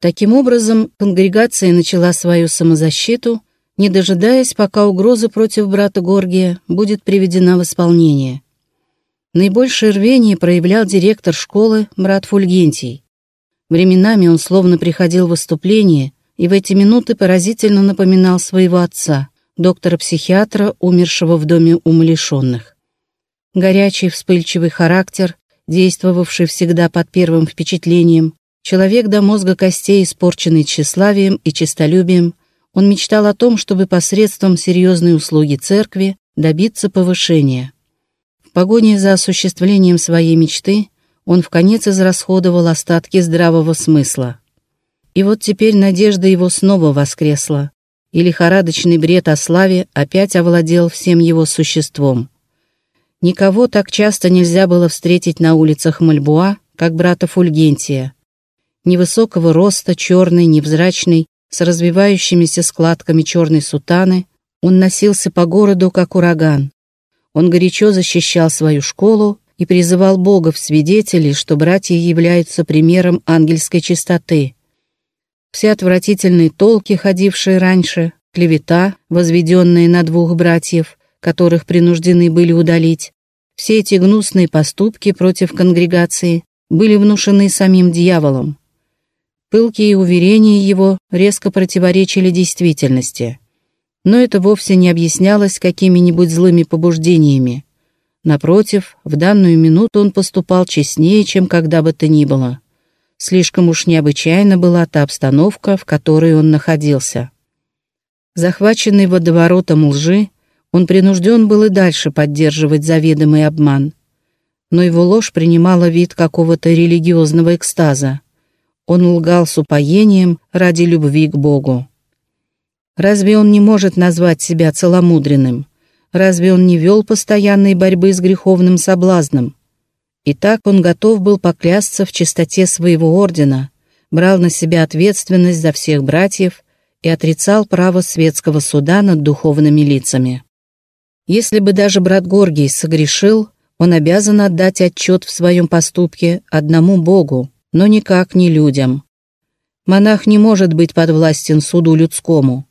Таким образом, конгрегация начала свою самозащиту, не дожидаясь, пока угроза против брата Горгия будет приведена в исполнение. Наибольшее рвение проявлял директор школы, брат Фульгентий. Временами он словно приходил в выступление и в эти минуты поразительно напоминал своего отца, доктора-психиатра, умершего в доме умалишенных. Горячий, вспыльчивый характер, действовавший всегда под первым впечатлением, человек до мозга костей, испорченный тщеславием и честолюбием, он мечтал о том, чтобы посредством серьезной услуги церкви добиться повышения. В погоне за осуществлением своей мечты он в конец израсходовал остатки здравого смысла. И вот теперь надежда его снова воскресла, и лихорадочный бред о славе опять овладел всем его существом. Никого так часто нельзя было встретить на улицах Мальбуа, как брата Фульгентия. Невысокого роста, черный, невзрачный, с развивающимися складками черной сутаны, он носился по городу, как ураган. Он горячо защищал свою школу и призывал Бога в свидетели, что братья являются примером ангельской чистоты. Все отвратительные толки, ходившие раньше, клевета, возведенные на двух братьев, которых принуждены были удалить, все эти гнусные поступки против конгрегации были внушены самим дьяволом. Пылкие уверения его резко противоречили действительности. Но это вовсе не объяснялось какими-нибудь злыми побуждениями. Напротив, в данную минуту он поступал честнее, чем когда бы то ни было. Слишком уж необычайна была та обстановка, в которой он находился. Захваченный водоворотом лжи, он принужден был и дальше поддерживать заведомый обман. Но его ложь принимала вид какого-то религиозного экстаза. Он лгал с упоением ради любви к Богу. Разве он не может назвать себя целомудренным? Разве он не вел постоянной борьбы с греховным соблазном? И так он готов был поклясться в чистоте своего ордена, брал на себя ответственность за всех братьев и отрицал право светского суда над духовными лицами. Если бы даже брат Горгий согрешил, он обязан отдать отчет в своем поступке одному Богу, но никак не людям. Монах не может быть подвластен суду людскому.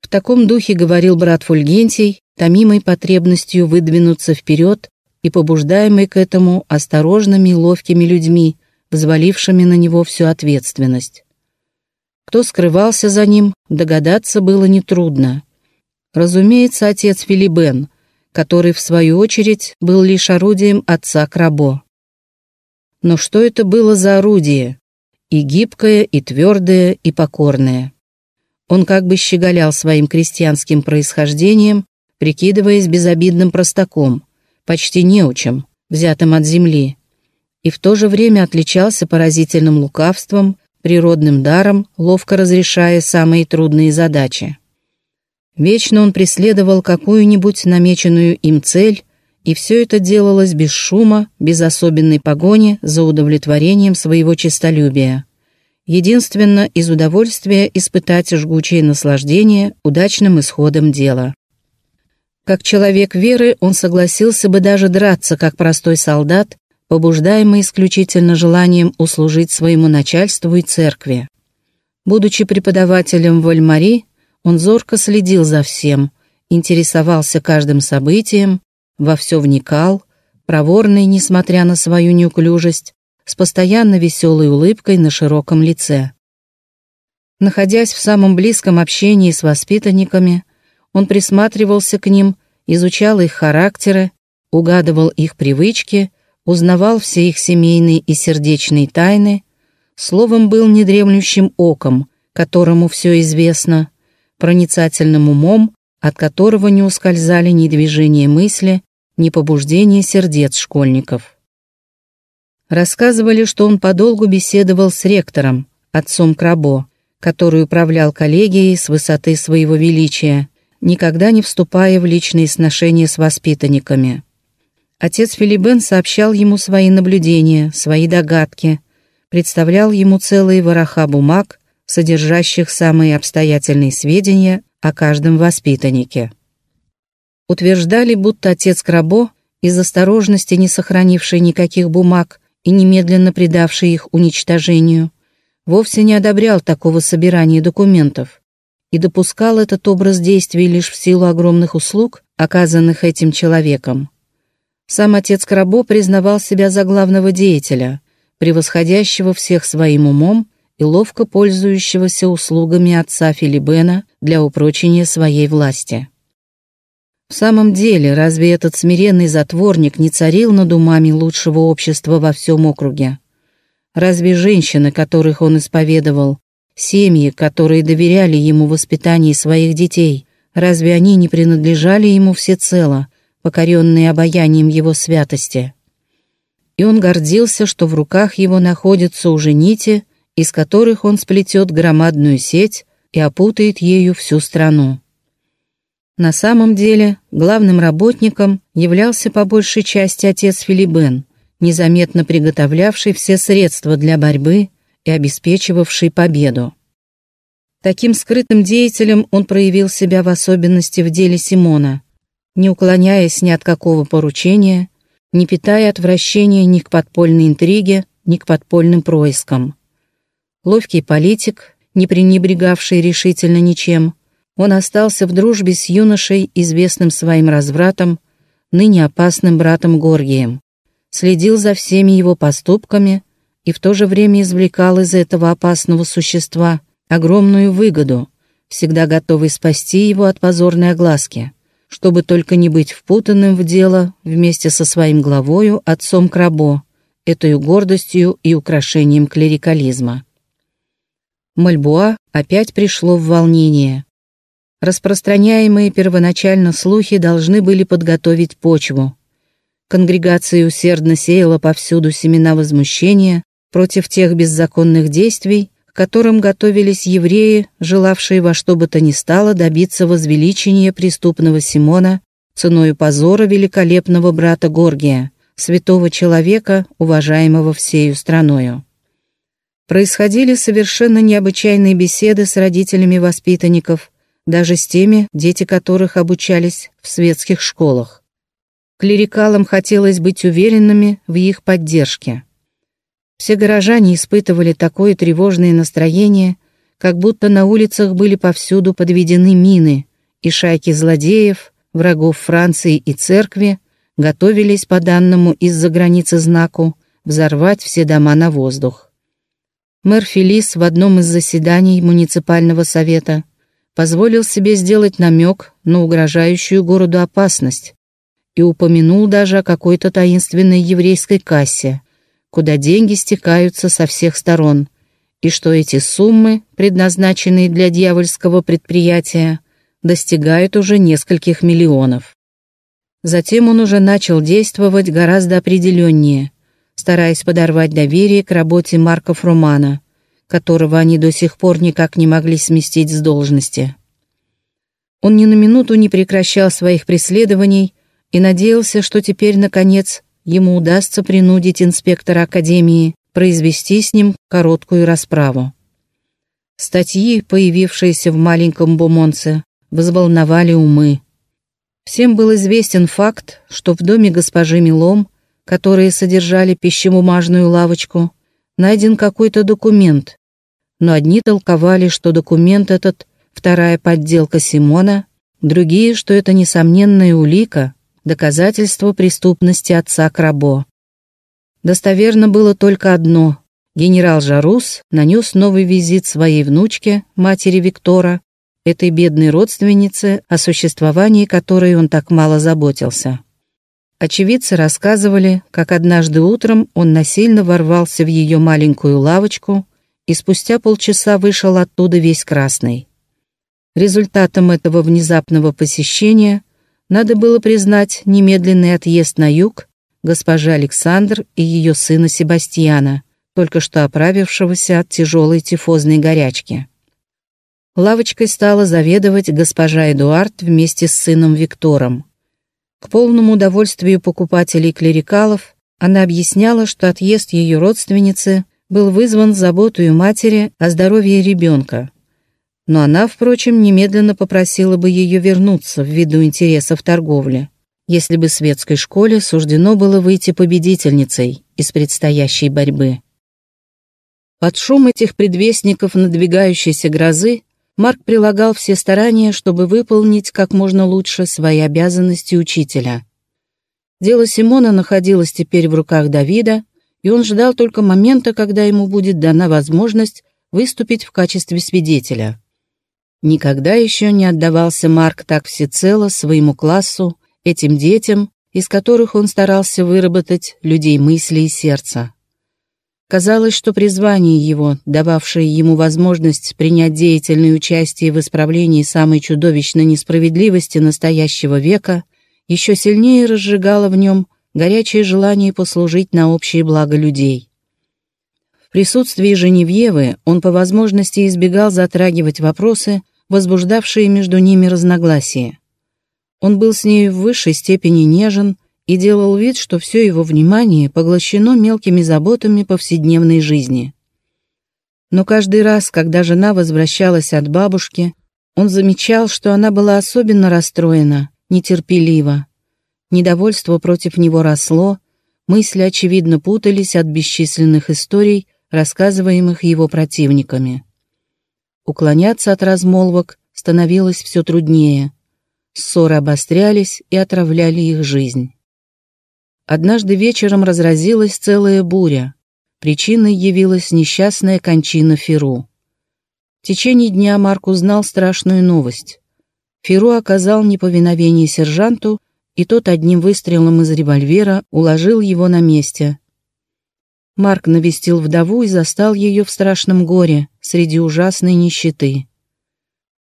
В таком духе говорил брат Фульгентий, томимой потребностью выдвинуться вперед и побуждаемый к этому осторожными ловкими людьми, взвалившими на него всю ответственность. Кто скрывался за ним, догадаться было нетрудно. Разумеется, отец Филибен, который, в свою очередь, был лишь орудием отца Крабо. Но что это было за орудие? И гибкое, и твердое, и покорное. Он как бы щеголял своим крестьянским происхождением, прикидываясь безобидным простаком, почти неучем, взятым от земли, и в то же время отличался поразительным лукавством, природным даром, ловко разрешая самые трудные задачи. Вечно он преследовал какую-нибудь намеченную им цель, и все это делалось без шума, без особенной погони за удовлетворением своего честолюбия. Единственно из удовольствия испытать жгучее наслаждение удачным исходом дела. Как человек веры он согласился бы даже драться, как простой солдат, побуждаемый исключительно желанием услужить своему начальству и церкви. Будучи преподавателем в Альмари, он зорко следил за всем, интересовался каждым событием, во все вникал, проворный, несмотря на свою неуклюжесть, с постоянно веселой улыбкой на широком лице. Находясь в самом близком общении с воспитанниками, он присматривался к ним, изучал их характеры, угадывал их привычки, узнавал все их семейные и сердечные тайны, словом, был недремлющим оком, которому все известно, проницательным умом, от которого не ускользали ни движения мысли, ни побуждения сердец школьников. Рассказывали, что он подолгу беседовал с ректором, отцом Крабо, который управлял коллегией с высоты своего величия, никогда не вступая в личные сношения с воспитанниками. Отец Филибен сообщал ему свои наблюдения, свои догадки, представлял ему целые вороха бумаг, содержащих самые обстоятельные сведения о каждом воспитаннике. Утверждали, будто отец Крабо, из осторожности не сохранивший никаких бумаг и немедленно предавший их уничтожению, вовсе не одобрял такого собирания документов и допускал этот образ действий лишь в силу огромных услуг, оказанных этим человеком. Сам отец Крабо признавал себя за главного деятеля, превосходящего всех своим умом и ловко пользующегося услугами отца Филибена для упрочения своей власти. В самом деле, разве этот смиренный затворник не царил над умами лучшего общества во всем округе? Разве женщины, которых он исповедовал, семьи, которые доверяли ему воспитании своих детей, разве они не принадлежали ему всецело, покоренные обаянием его святости? И он гордился, что в руках его находятся уже нити, из которых он сплетет громадную сеть и опутает ею всю страну. На самом деле, главным работником являлся по большей части отец Филибен, незаметно приготовлявший все средства для борьбы и обеспечивавший победу. Таким скрытым деятелем он проявил себя в особенности в деле Симона, не уклоняясь ни от какого поручения, не питая отвращения ни к подпольной интриге, ни к подпольным проискам. Ловкий политик, не пренебрегавший решительно ничем, он остался в дружбе с юношей, известным своим развратом, ныне опасным братом Горгием, следил за всеми его поступками и в то же время извлекал из этого опасного существа огромную выгоду, всегда готовый спасти его от позорной огласки, чтобы только не быть впутанным в дело вместе со своим главою, отцом Крабо, этой гордостью и украшением клерикализма. Мальбуа опять пришло в волнение. Распространяемые первоначально слухи должны были подготовить почву. Конгрегация усердно сеяла повсюду семена возмущения против тех беззаконных действий, к которым готовились евреи, желавшие во что бы то ни стало добиться возвеличения преступного Симона ценою позора великолепного брата Горгия, святого человека, уважаемого всею страною происходили совершенно необычайные беседы с родителями воспитанников, даже с теми, дети которых обучались в светских школах. Клерикалам хотелось быть уверенными в их поддержке. Все горожане испытывали такое тревожное настроение, как будто на улицах были повсюду подведены мины, и шайки злодеев, врагов Франции и церкви, готовились по данному из-за границы знаку взорвать все дома на воздух. Мэр Фелис в одном из заседаний муниципального совета позволил себе сделать намек на угрожающую городу опасность и упомянул даже о какой-то таинственной еврейской кассе, куда деньги стекаются со всех сторон, и что эти суммы, предназначенные для дьявольского предприятия, достигают уже нескольких миллионов. Затем он уже начал действовать гораздо определеннее – стараясь подорвать доверие к работе Марка Фрумана, которого они до сих пор никак не могли сместить с должности. Он ни на минуту не прекращал своих преследований и надеялся, что теперь, наконец, ему удастся принудить инспектора Академии произвести с ним короткую расправу. Статьи, появившиеся в маленьком Бумонце, взволновали умы. Всем был известен факт, что в доме госпожи Милом которые содержали пищебумажную лавочку, найден какой-то документ, но одни толковали, что документ этот — вторая подделка Симона, другие, что это несомненная улика, доказательство преступности отца Крабо. Достоверно было только одно — генерал Жарус нанес новый визит своей внучке, матери Виктора, этой бедной родственнице, о существовании которой он так мало заботился. Очевидцы рассказывали, как однажды утром он насильно ворвался в ее маленькую лавочку и спустя полчаса вышел оттуда весь красный. Результатом этого внезапного посещения надо было признать немедленный отъезд на юг госпожи Александр и ее сына Себастьяна, только что оправившегося от тяжелой тифозной горячки. Лавочкой стала заведовать госпожа Эдуард вместе с сыном Виктором. К полному удовольствию покупателей-клерикалов она объясняла, что отъезд ее родственницы был вызван заботой матери о здоровье ребенка. Но она, впрочем, немедленно попросила бы ее вернуться ввиду интересов торговли, если бы светской школе суждено было выйти победительницей из предстоящей борьбы. Под шум этих предвестников надвигающейся грозы Марк прилагал все старания, чтобы выполнить как можно лучше свои обязанности учителя. Дело Симона находилось теперь в руках Давида, и он ждал только момента, когда ему будет дана возможность выступить в качестве свидетеля. Никогда еще не отдавался Марк так всецело своему классу, этим детям, из которых он старался выработать людей мысли и сердца. Казалось, что призвание его, дававшее ему возможность принять деятельное участие в исправлении самой чудовищной несправедливости настоящего века, еще сильнее разжигало в нем горячее желание послужить на общее благо людей. В присутствии Женевьевы он по возможности избегал затрагивать вопросы, возбуждавшие между ними разногласия. Он был с нею в высшей степени нежен, и делал вид, что все его внимание поглощено мелкими заботами повседневной жизни. Но каждый раз, когда жена возвращалась от бабушки, он замечал, что она была особенно расстроена, нетерпелива. Недовольство против него росло, мысли, очевидно, путались от бесчисленных историй, рассказываемых его противниками. Уклоняться от размолвок становилось все труднее. Ссоры обострялись и отравляли их жизнь. Однажды вечером разразилась целая буря. Причиной явилась несчастная кончина Феру. В течение дня Марк узнал страшную новость. Феру оказал неповиновение сержанту, и тот одним выстрелом из револьвера уложил его на месте. Марк навестил вдову и застал ее в страшном горе, среди ужасной нищеты.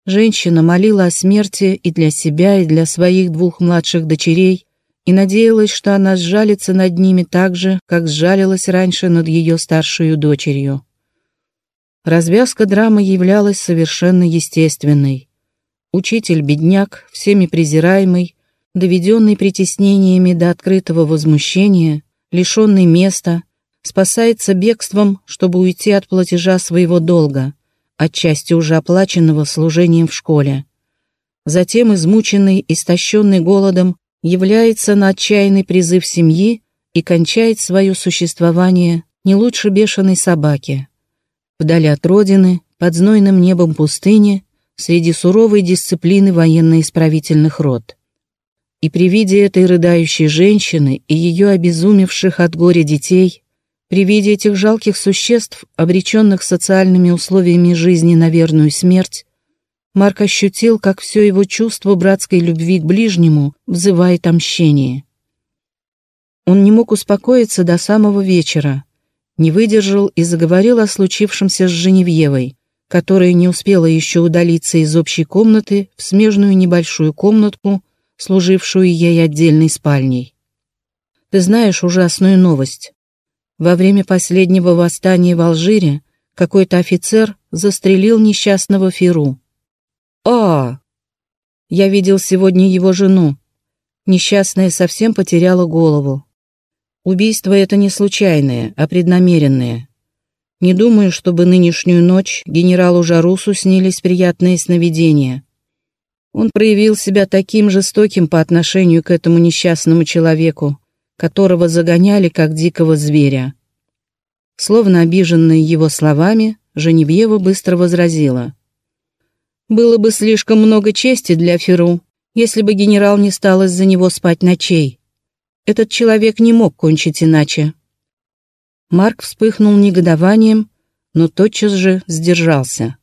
Женщина молила о смерти и для себя, и для своих двух младших дочерей, и надеялась, что она сжалится над ними так же, как сжалилась раньше над ее старшей дочерью. Развязка драмы являлась совершенно естественной. Учитель-бедняк, всеми презираемый, доведенный притеснениями до открытого возмущения, лишенный места, спасается бегством, чтобы уйти от платежа своего долга, отчасти уже оплаченного служением в школе. Затем, измученный, истощенный голодом, является на отчаянный призыв семьи и кончает свое существование не лучше бешеной собаки. Вдали от родины, под знойным небом пустыни, среди суровой дисциплины военно-исправительных рот. И при виде этой рыдающей женщины и ее обезумевших от горя детей, при виде этих жалких существ, обреченных социальными условиями жизни на верную смерть, Марк ощутил, как все его чувство братской любви к ближнему взывает о мщении. Он не мог успокоиться до самого вечера, не выдержал и заговорил о случившемся с Женевьевой, которая не успела еще удалиться из общей комнаты в смежную небольшую комнатку, служившую ей отдельной спальней. «Ты знаешь ужасную новость. Во время последнего восстания в Алжире какой-то офицер застрелил несчастного Феру. «А, я видел сегодня его жену. Несчастная совсем потеряла голову. Убийство это не случайное, а преднамеренное. Не думаю, чтобы нынешнюю ночь генералу Жарусу снились приятные сновидения. Он проявил себя таким жестоким по отношению к этому несчастному человеку, которого загоняли как дикого зверя. Словно обиженная его словами, Женевьева быстро возразила. Было бы слишком много чести для Феру, если бы генерал не стал из-за него спать ночей. Этот человек не мог кончить иначе. Марк вспыхнул негодованием, но тотчас же сдержался.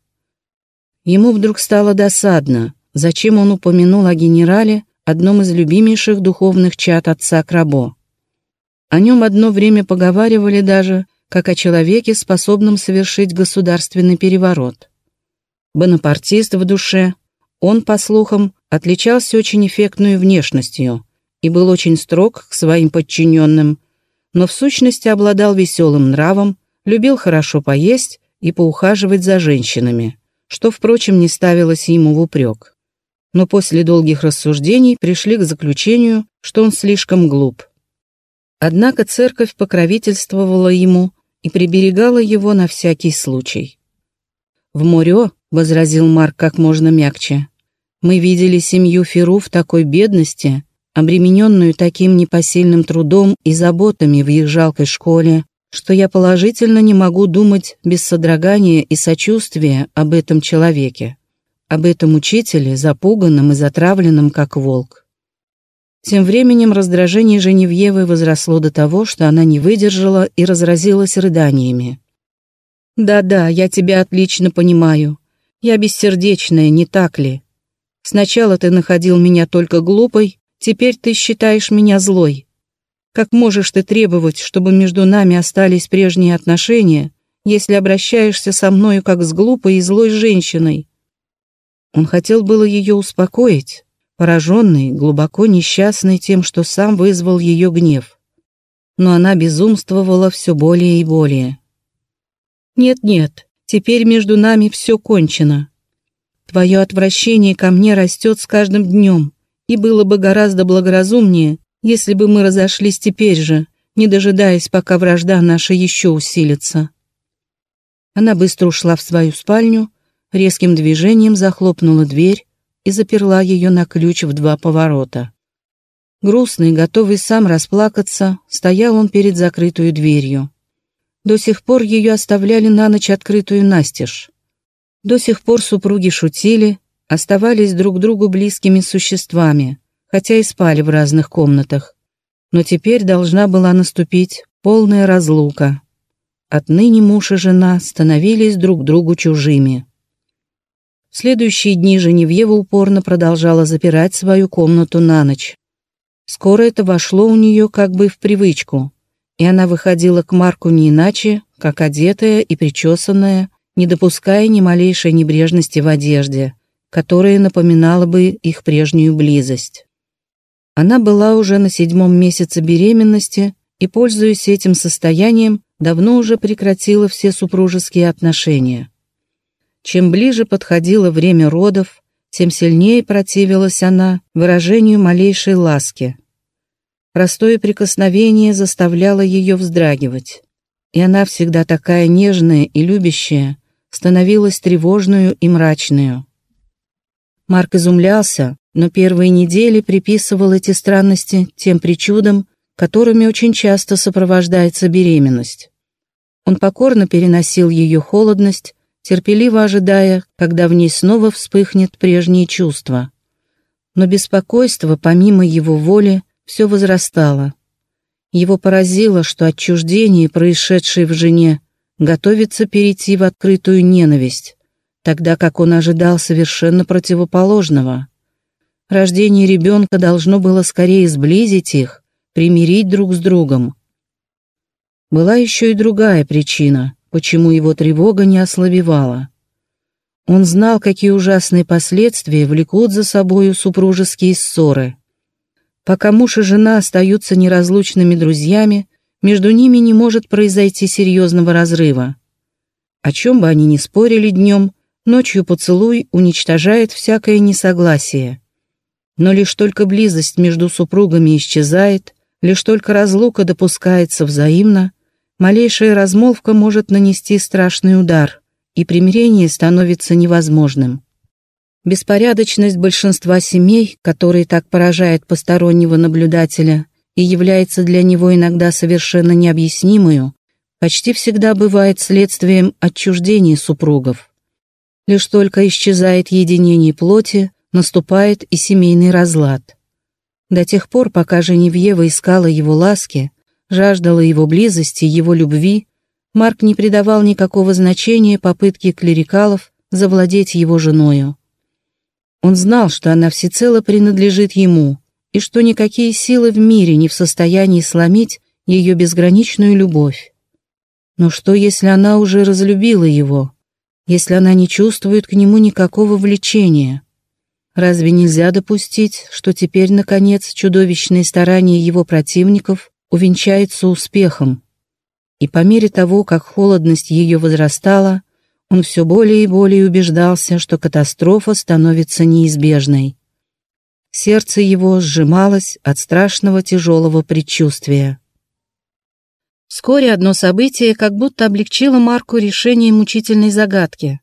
Ему вдруг стало досадно, зачем он упомянул о генерале, одном из любимейших духовных чад отца Крабо. О нем одно время поговаривали даже, как о человеке, способном совершить государственный переворот бонапартист в душе, он, по слухам, отличался очень эффектной внешностью и был очень строг к своим подчиненным, но в сущности обладал веселым нравом, любил хорошо поесть и поухаживать за женщинами, что, впрочем, не ставилось ему в упрек. Но после долгих рассуждений пришли к заключению, что он слишком глуп. Однако церковь покровительствовала ему и приберегала его на всякий случай. В Морё — возразил Марк как можно мягче. «Мы видели семью Феру в такой бедности, обремененную таким непосильным трудом и заботами в их жалкой школе, что я положительно не могу думать без содрогания и сочувствия об этом человеке, об этом учителе, запуганном и затравленном, как волк. Тем временем раздражение Женевьевы возросло до того, что она не выдержала и разразилась рыданиями. «Да-да, я тебя отлично понимаю. Я бессердечная, не так ли? Сначала ты находил меня только глупой, теперь ты считаешь меня злой. Как можешь ты требовать, чтобы между нами остались прежние отношения, если обращаешься со мною как с глупой и злой женщиной?» Он хотел было ее успокоить, пораженный, глубоко несчастный тем, что сам вызвал ее гнев. Но она безумствовала все более и более. «Нет-нет, теперь между нами все кончено. Твое отвращение ко мне растет с каждым днем, и было бы гораздо благоразумнее, если бы мы разошлись теперь же, не дожидаясь, пока вражда наша еще усилится. Она быстро ушла в свою спальню, резким движением захлопнула дверь и заперла ее на ключ в два поворота. Грустный, готовый сам расплакаться, стоял он перед закрытую дверью. До сих пор ее оставляли на ночь открытую настежь. До сих пор супруги шутили, оставались друг другу близкими существами, хотя и спали в разных комнатах. Но теперь должна была наступить полная разлука. Отныне муж и жена становились друг другу чужими. Следующие дни Женевьева упорно продолжала запирать свою комнату на ночь. Скоро это вошло у нее как бы в привычку, и она выходила к Марку не иначе, как одетая и причесанная, не допуская ни малейшей небрежности в одежде, которая напоминала бы их прежнюю близость. Она была уже на седьмом месяце беременности и, пользуясь этим состоянием, давно уже прекратила все супружеские отношения. Чем ближе подходило время родов, тем сильнее противилась она выражению малейшей ласки. Простое прикосновение заставляло ее вздрагивать, и она, всегда такая нежная и любящая, становилась тревожную и мрачную. Марк изумлялся, но первые недели приписывал эти странности тем причудам, которыми очень часто сопровождается беременность. Он покорно переносил ее холодность, терпеливо ожидая, когда в ней снова вспыхнет прежние чувства. Но беспокойство, помимо его воли, все возрастало. Его поразило, что отчуждение, происшедшее в жене, готовится перейти в открытую ненависть, тогда как он ожидал совершенно противоположного. Рождение ребенка должно было скорее сблизить их, примирить друг с другом. Была еще и другая причина, почему его тревога не ослабевала. Он знал, какие ужасные последствия влекут за собою супружеские ссоры. Пока муж и жена остаются неразлучными друзьями, между ними не может произойти серьезного разрыва. О чем бы они ни спорили днем, ночью поцелуй уничтожает всякое несогласие. Но лишь только близость между супругами исчезает, лишь только разлука допускается взаимно, малейшая размолвка может нанести страшный удар, и примирение становится невозможным. Беспорядочность большинства семей, которые так поражает постороннего наблюдателя и является для него иногда совершенно необъяснимую, почти всегда бывает следствием отчуждения супругов. Лишь только исчезает единение плоти, наступает и семейный разлад. До тех пор, пока Женевьева искала его ласки, жаждала его близости, его любви, Марк не придавал никакого значения попытке клерикалов завладеть его женою. Он знал, что она всецело принадлежит ему, и что никакие силы в мире не в состоянии сломить ее безграничную любовь. Но что, если она уже разлюбила его, если она не чувствует к нему никакого влечения? Разве нельзя допустить, что теперь, наконец, чудовищные старания его противников увенчаются успехом? И по мере того, как холодность ее возрастала, он все более и более убеждался, что катастрофа становится неизбежной. Сердце его сжималось от страшного тяжелого предчувствия. Вскоре одно событие как будто облегчило Марку решение мучительной загадки.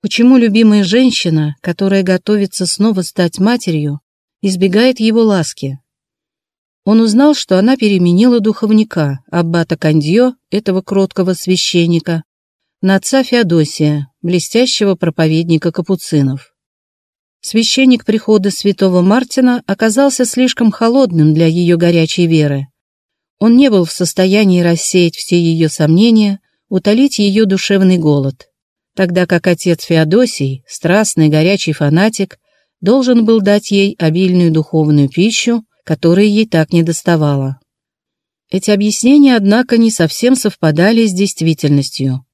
Почему любимая женщина, которая готовится снова стать матерью, избегает его ласки? Он узнал, что она переменила духовника, аббата Кандьё, этого кроткого священника, на отца Феодосия, блестящего проповедника капуцинов. Священник прихода святого Мартина оказался слишком холодным для ее горячей веры. Он не был в состоянии рассеять все ее сомнения, утолить ее душевный голод, тогда как отец Феодосий, страстный горячий фанатик, должен был дать ей обильную духовную пищу, которой ей так не доставало. Эти объяснения, однако, не совсем совпадали с действительностью.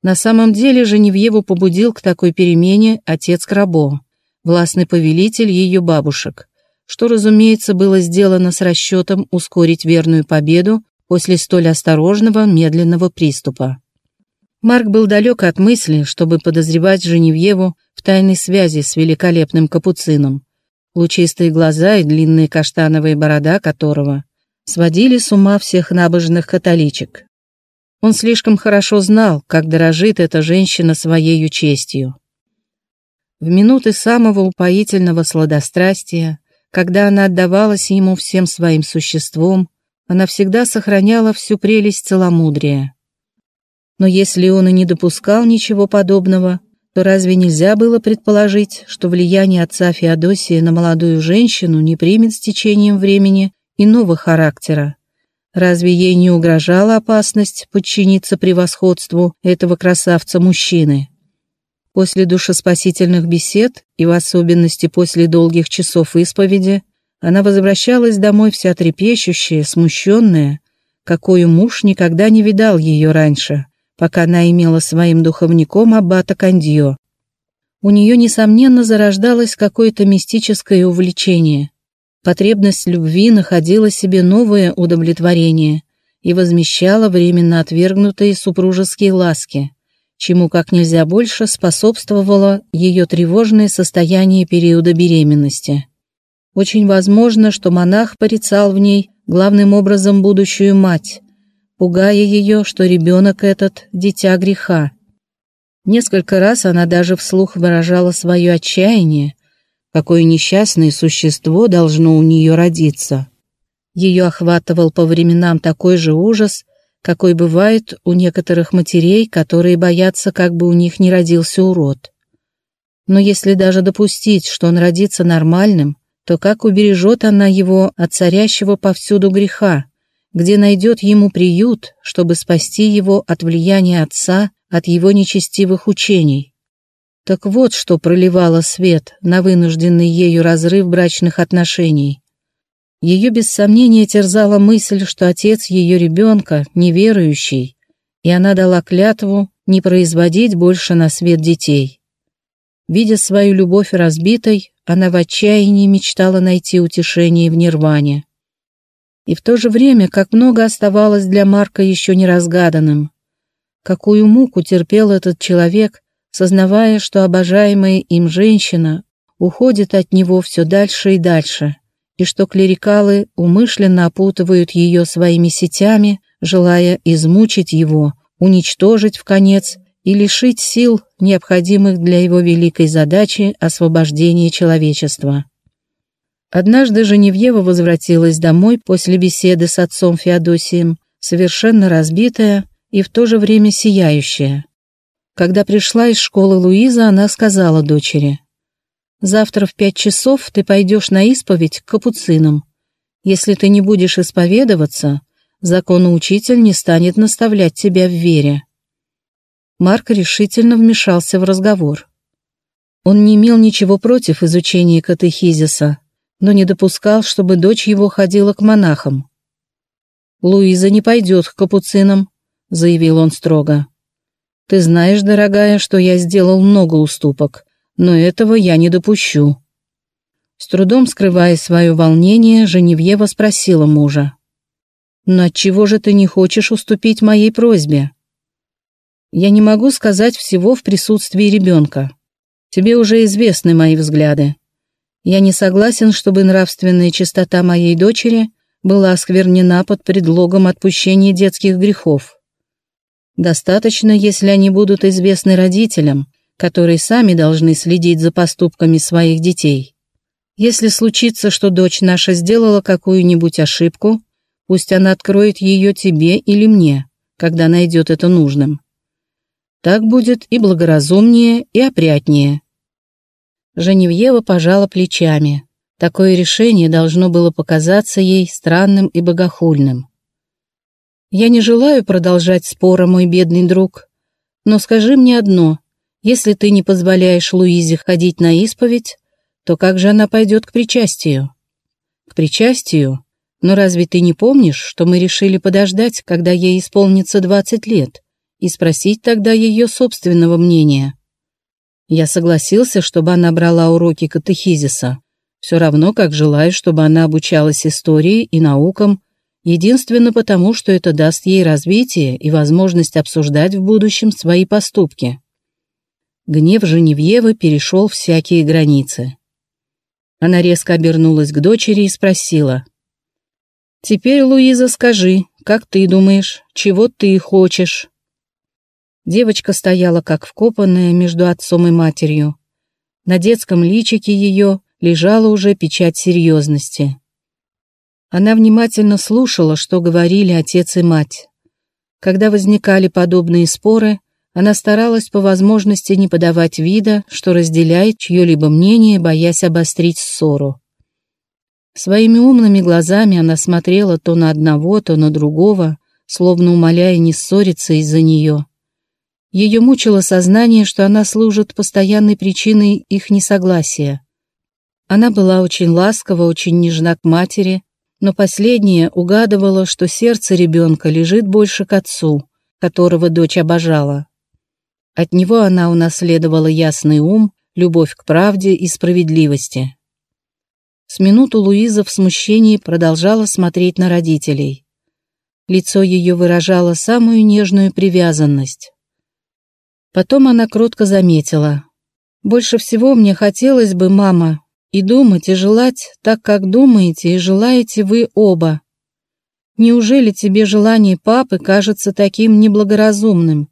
На самом деле Женевьеву побудил к такой перемене отец Крабо, властный повелитель ее бабушек, что, разумеется, было сделано с расчетом ускорить верную победу после столь осторожного, медленного приступа. Марк был далек от мысли, чтобы подозревать Женевьеву в тайной связи с великолепным капуцином, лучистые глаза и длинные каштановые борода которого сводили с ума всех набожных католичек. Он слишком хорошо знал, как дорожит эта женщина своей честью. В минуты самого упоительного сладострастия, когда она отдавалась ему всем своим существом, она всегда сохраняла всю прелесть целомудрия. Но если он и не допускал ничего подобного, то разве нельзя было предположить, что влияние отца Феодосия на молодую женщину не примет с течением времени иного характера? Разве ей не угрожала опасность подчиниться превосходству этого красавца-мужчины? После душеспасительных бесед, и в особенности после долгих часов исповеди, она возвращалась домой вся трепещущая, смущенная, какую муж никогда не видал ее раньше, пока она имела своим духовником аббата Кандьо. У нее, несомненно, зарождалось какое-то мистическое увлечение. Потребность любви находила себе новое удовлетворение и возмещала временно отвергнутые супружеские ласки, чему как нельзя больше способствовало ее тревожное состояние периода беременности. Очень возможно, что монах порицал в ней главным образом будущую мать, пугая ее, что ребенок этот – дитя греха. Несколько раз она даже вслух выражала свое отчаяние, какое несчастное существо должно у нее родиться. Ее охватывал по временам такой же ужас, какой бывает у некоторых матерей, которые боятся, как бы у них не родился урод. Но если даже допустить, что он родится нормальным, то как убережет она его от царящего повсюду греха, где найдет ему приют, чтобы спасти его от влияния отца, от его нечестивых учений. Так вот, что проливало свет на вынужденный ею разрыв брачных отношений. Ее без сомнения терзала мысль, что отец ее ребенка неверующий, и она дала клятву не производить больше на свет детей. Видя свою любовь разбитой, она в отчаянии мечтала найти утешение в нирване. И в то же время, как много оставалось для Марка еще неразгаданным. Какую муку терпел этот человек, сознавая, что обожаемая им женщина уходит от него все дальше и дальше, и что клерикалы умышленно опутывают ее своими сетями, желая измучить его, уничтожить в конец и лишить сил, необходимых для его великой задачи освобождения человечества. Однажды Женевьева возвратилась домой после беседы с отцом Феодосием, совершенно разбитая и в то же время сияющая. Когда пришла из школы Луиза, она сказала дочери, «Завтра в пять часов ты пойдешь на исповедь к капуцинам. Если ты не будешь исповедоваться, законоучитель не станет наставлять тебя в вере». Марк решительно вмешался в разговор. Он не имел ничего против изучения катехизиса, но не допускал, чтобы дочь его ходила к монахам. «Луиза не пойдет к капуцинам», — заявил он строго. «Ты знаешь, дорогая, что я сделал много уступок, но этого я не допущу». С трудом скрывая свое волнение, Женевьева спросила мужа. «Но отчего же ты не хочешь уступить моей просьбе?» «Я не могу сказать всего в присутствии ребенка. Тебе уже известны мои взгляды. Я не согласен, чтобы нравственная чистота моей дочери была осквернена под предлогом отпущения детских грехов. Достаточно, если они будут известны родителям, которые сами должны следить за поступками своих детей. Если случится, что дочь наша сделала какую-нибудь ошибку, пусть она откроет ее тебе или мне, когда найдет это нужным. Так будет и благоразумнее, и опрятнее. Женевьева пожала плечами. Такое решение должно было показаться ей странным и богохульным. «Я не желаю продолжать спора, мой бедный друг, но скажи мне одно. Если ты не позволяешь Луизе ходить на исповедь, то как же она пойдет к причастию? К причастию? Но разве ты не помнишь, что мы решили подождать, когда ей исполнится 20 лет, и спросить тогда ее собственного мнения? Я согласился, чтобы она брала уроки катехизиса. Все равно, как желаю, чтобы она обучалась истории и наукам, единственно потому, что это даст ей развитие и возможность обсуждать в будущем свои поступки. Гнев Женевьевы перешел всякие границы. Она резко обернулась к дочери и спросила. «Теперь, Луиза, скажи, как ты думаешь, чего ты хочешь?» Девочка стояла как вкопанная между отцом и матерью. На детском личике ее лежала уже печать серьезности. Она внимательно слушала, что говорили отец и мать. Когда возникали подобные споры, она старалась по возможности не подавать вида, что разделяет чье-либо мнение, боясь обострить ссору. Своими умными глазами она смотрела то на одного, то на другого, словно умоляя не ссориться из-за нее. Ее мучило сознание, что она служит постоянной причиной их несогласия. Она была очень ласкова, очень нежна к матери, но последняя угадывала, что сердце ребенка лежит больше к отцу, которого дочь обожала. От него она унаследовала ясный ум, любовь к правде и справедливости. С минуту Луиза в смущении продолжала смотреть на родителей. Лицо ее выражало самую нежную привязанность. Потом она кротко заметила. «Больше всего мне хотелось бы, мама, и думать, и желать так, как думаете и желаете вы оба. Неужели тебе желание папы кажется таким неблагоразумным?»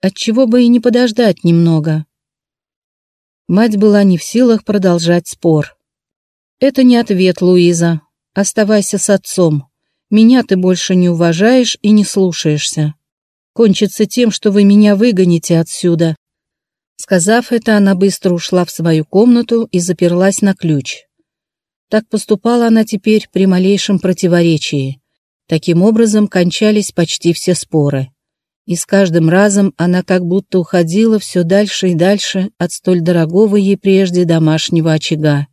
Отчего бы и не подождать немного. Мать была не в силах продолжать спор. «Это не ответ, Луиза. Оставайся с отцом. Меня ты больше не уважаешь и не слушаешься. Кончится тем, что вы меня выгоните отсюда». Сказав это, она быстро ушла в свою комнату и заперлась на ключ. Так поступала она теперь при малейшем противоречии. Таким образом кончались почти все споры и с каждым разом она как будто уходила все дальше и дальше от столь дорогого ей прежде домашнего очага.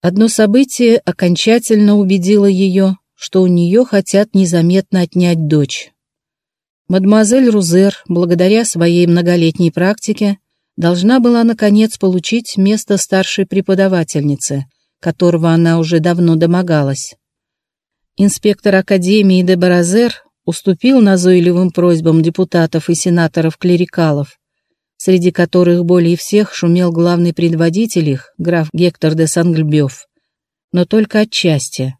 Одно событие окончательно убедило ее, что у нее хотят незаметно отнять дочь. Мадемуазель Рузер, благодаря своей многолетней практике, должна была, наконец, получить место старшей преподавательницы, которого она уже давно домогалась. Инспектор Академии де Баразер уступил назойливым просьбам депутатов и сенаторов-клерикалов, среди которых более всех шумел главный предводитель их, граф Гектор де Сангльбёв, но только отчасти.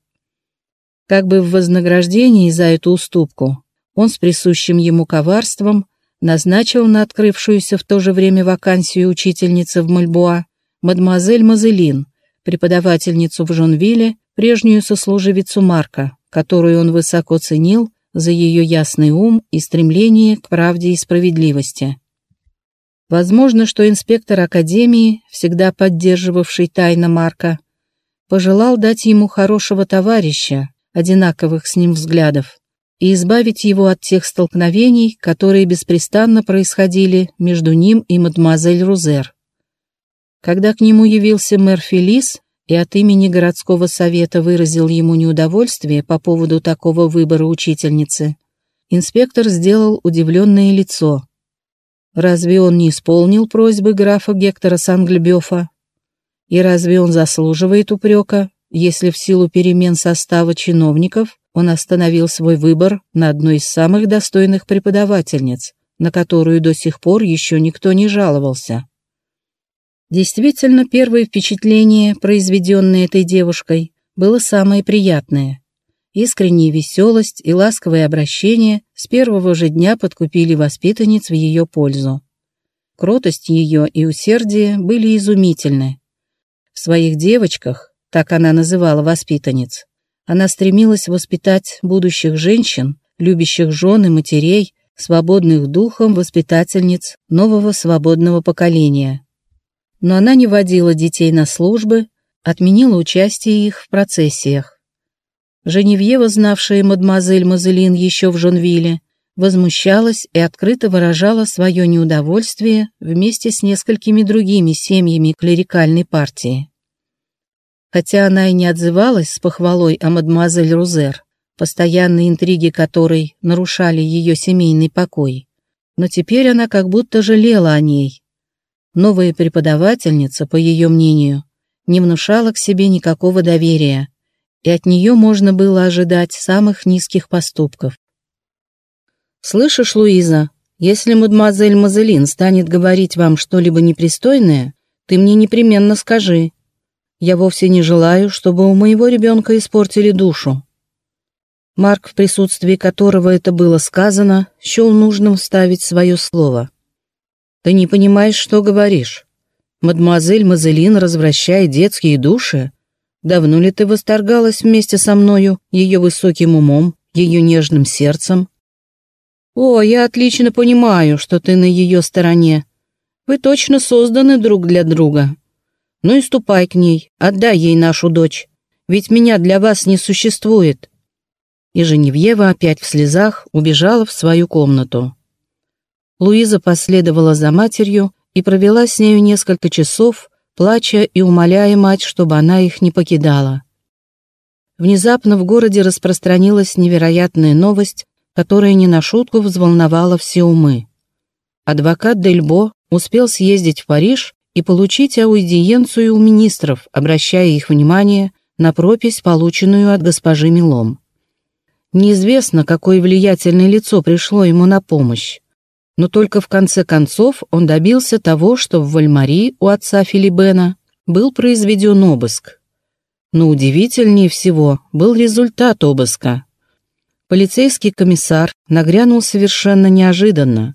Как бы в вознаграждении за эту уступку, он с присущим ему коварством назначил на открывшуюся в то же время вакансию учительницы в Мальбуа мадемуазель Мазелин, преподавательницу в Жонвилле, прежнюю сослуживицу Марка, которую он высоко ценил за ее ясный ум и стремление к правде и справедливости. Возможно, что инспектор Академии, всегда поддерживавший тайно Марка, пожелал дать ему хорошего товарища, одинаковых с ним взглядов, и избавить его от тех столкновений, которые беспрестанно происходили между ним и мадемуазель Рузер. Когда к нему явился мэр Фелис, и от имени городского совета выразил ему неудовольствие по поводу такого выбора учительницы, инспектор сделал удивленное лицо. Разве он не исполнил просьбы графа Гектора Санглебёфа? И разве он заслуживает упрека, если в силу перемен состава чиновников он остановил свой выбор на одной из самых достойных преподавательниц, на которую до сих пор еще никто не жаловался? Действительно, первое впечатление, произведенное этой девушкой, было самое приятное. Искренняя веселость и ласковое обращение с первого же дня подкупили воспитанниц в ее пользу. Кротость ее и усердие были изумительны. В своих девочках, так она называла воспитанниц, она стремилась воспитать будущих женщин, любящих жен и матерей, свободных духом воспитательниц нового свободного поколения. Но она не водила детей на службы, отменила участие их в процессиях. Женевьева, знавшая мадемуазель Мазелин еще в Жонвилле, возмущалась и открыто выражала свое неудовольствие вместе с несколькими другими семьями клерикальной партии. Хотя она и не отзывалась с похвалой о мадемуазель Рузер, постоянные интриги которой нарушали ее семейный покой, но теперь она как будто жалела о ней. Новая преподавательница, по ее мнению, не внушала к себе никакого доверия, и от нее можно было ожидать самых низких поступков. «Слышишь, Луиза, если мадемуазель Мазелин станет говорить вам что-либо непристойное, ты мне непременно скажи. Я вовсе не желаю, чтобы у моего ребенка испортили душу». Марк, в присутствии которого это было сказано, счел нужным вставить свое слово. «Ты не понимаешь, что говоришь. Мадемуазель Мазелин развращает детские души? Давно ли ты восторгалась вместе со мною ее высоким умом, ее нежным сердцем? О, я отлично понимаю, что ты на ее стороне. Вы точно созданы друг для друга. Ну и ступай к ней, отдай ей нашу дочь, ведь меня для вас не существует. И Женевьева опять в слезах убежала в свою комнату. Луиза последовала за матерью и провела с нею несколько часов, плача и умоляя мать, чтобы она их не покидала. Внезапно в городе распространилась невероятная новость, которая не на шутку взволновала все умы. Адвокат Дельбо успел съездить в Париж и получить аудиенцию у министров, обращая их внимание на пропись, полученную от госпожи Милом. Неизвестно, какое влиятельное лицо пришло ему на помощь но только в конце концов он добился того, что в Вальмари у отца Филибена был произведен обыск. Но удивительнее всего был результат обыска. Полицейский комиссар нагрянул совершенно неожиданно.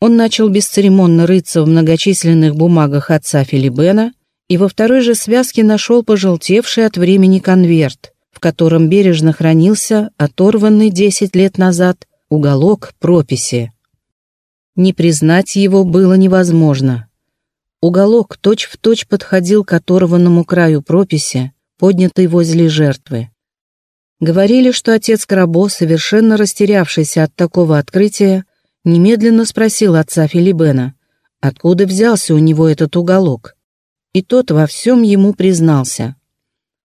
Он начал бесцеремонно рыться в многочисленных бумагах отца Филибена и во второй же связке нашел пожелтевший от времени конверт, в котором бережно хранился оторванный 10 лет назад уголок прописи. Не признать его было невозможно. Уголок точь-в-точь точь подходил к оторванному краю прописи, поднятой возле жертвы. Говорили, что отец Крабо, совершенно растерявшийся от такого открытия, немедленно спросил отца Филибена, откуда взялся у него этот уголок. И тот во всем ему признался.